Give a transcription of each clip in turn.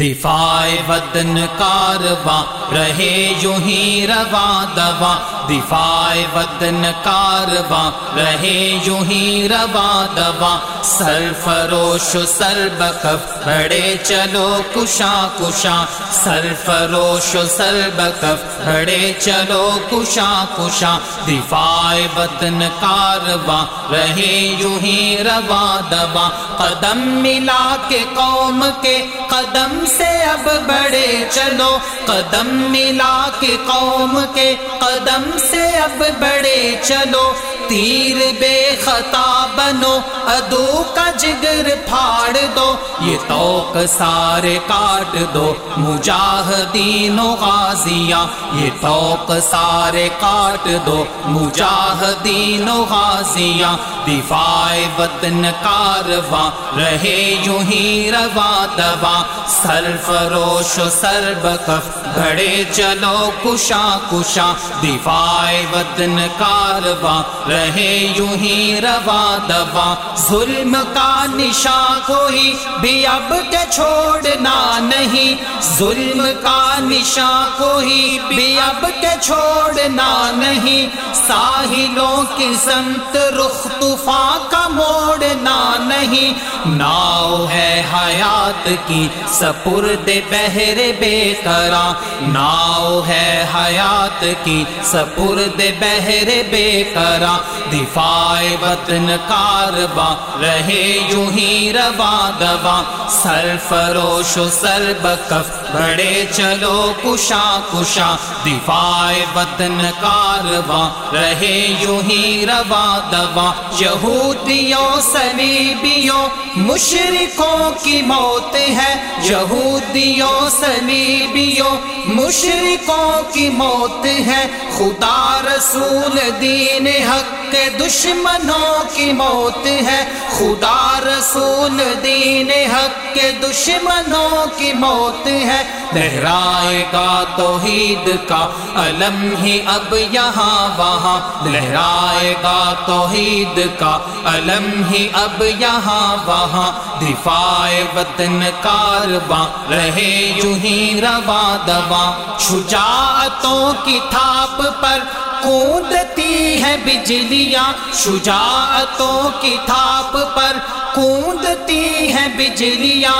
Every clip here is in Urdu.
دفاع وطن کارواں رہے یوں ہی روا دوا دفاع وطن کارواں رہے یوں ہی رواں دوا سر فروش سر بکف بڑے چلو کشا کشا سر فروش سر بکف بڑے چلو کشا کشا دفاع وطن کارواں رہے یوں ہی رواں دوا قدم ملا کے قوم کے، قدم سے اب بڑے چلو۔ قدم ملا کے قوم کے، قدم سے اب بڑے چلو تیر بے خطا بنو ادو کا جگر پھاڑ دو، یہ توق سارے کاٹ دو۔ مجاہدین و غازیاں، یہ توق سارے کاٹ دو۔ مجاہدین و غازیاں، دفاع وطن کارواں، رہے یوں ہی روا دوا سر فروش و سر بکف بڑے چلو کشا کشا دفاع وطن کارواں، رہے یوں ہی روا دوا ظلم کا نشان کوئی بھی اب کے چھوڑنا نہیں۔ ظلم کا نشان کوئی بھی اب کے چھوڑنا نہیں۔ ساحلوں کی سمت رخ طوفان کا موڑنا نہیں۔ ناؤ ہے حیات کی سپرد بہر بے کرا ناؤ ہے حیات کی سپرد بہر بے کرا دفاع وطن کاربا رہے یوں ہی روا دوا، سر فروش و سر بکف۔ بڑے چلو کشا کشا، دفاع وطن کاربا رہے یوں ہی روا دوا۔ یہودیوں سلیبیوں مشرکوں کی موت ہے۔ یہودیوں سلیبیوں مشرکوں کی موت ہے۔ خدا رسول دین حق کے دشمنوں کی موت ہے۔ خدا رسول دین حق کے دشمنوں کی موت ہے لہرائے گا توحید کا علم ہی اب یہاں وہاں لہرائے گا توحید کا علم ہی اب یہاں وہاں دفاع وطن کارواں رہے یوں ہی روا دوا شجاعتوں کی تھاپ پر کوندتی ہے بجلیاں شجاعتوں کی تھاپ پر کوندتی ہے بجلیاں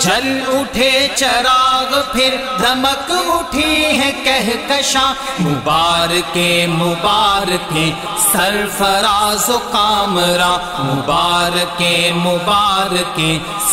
جل اٹھے چراغ پھر دمک اٹھی ہے کہکشاں۔ مبارک مبارک سرفراز و کامرا مبارک مبارک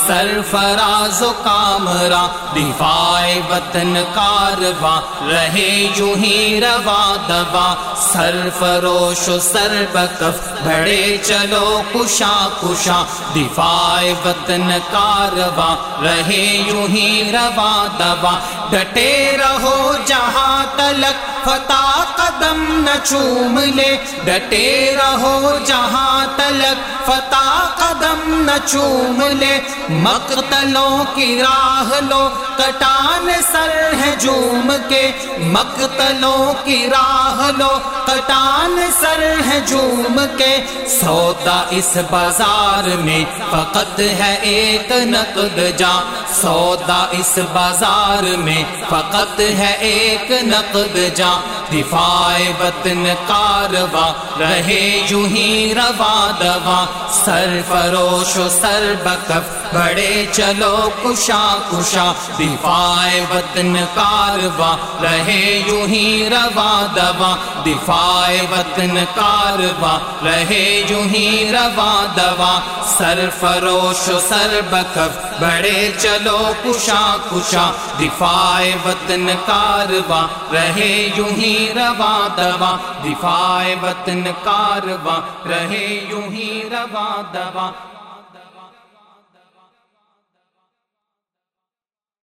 سرفراز و کامرا دفاع وطن کارواں، رہے یوں ہی روا دوا۔ سرفروش و سر بکف بڑے چلو کشا کشا دفاع وطن کارواں رہے یوں ہی روا دوا۔ ڈٹے رہو جہاں تلک فتح قدم نہ چوم لے۔ ڈٹے رہو جہاں تلک فتح قدم نہ چوم لے۔ مقتلوں کی راہ لو، کٹان سر ہے جوم کے۔ مقتلوں کی راہ لو، کٹان سر ہے جوم کے۔ سودا اس بازار میں فقط ہے ایک نقد جا سودا اس بازار میں فقط ہے ایک نقد جا۔ دفاع وطن کاروا رہے یوں ہی روا دوا سر فروش و سر بکف بڑے چلو کشا کشا دفاع وطن کاروا رہے یوں ہی روا دوا دفاع وطن کاروا رہے یوں ہی روا دوا سر فروش و سر بکف بڑے چلو چلو کشاں کشاں، دفاع وطن کارواں، رہے یوں ہی روا دوا دفاع وطن کارواں، رہے یوں ہی روا دوا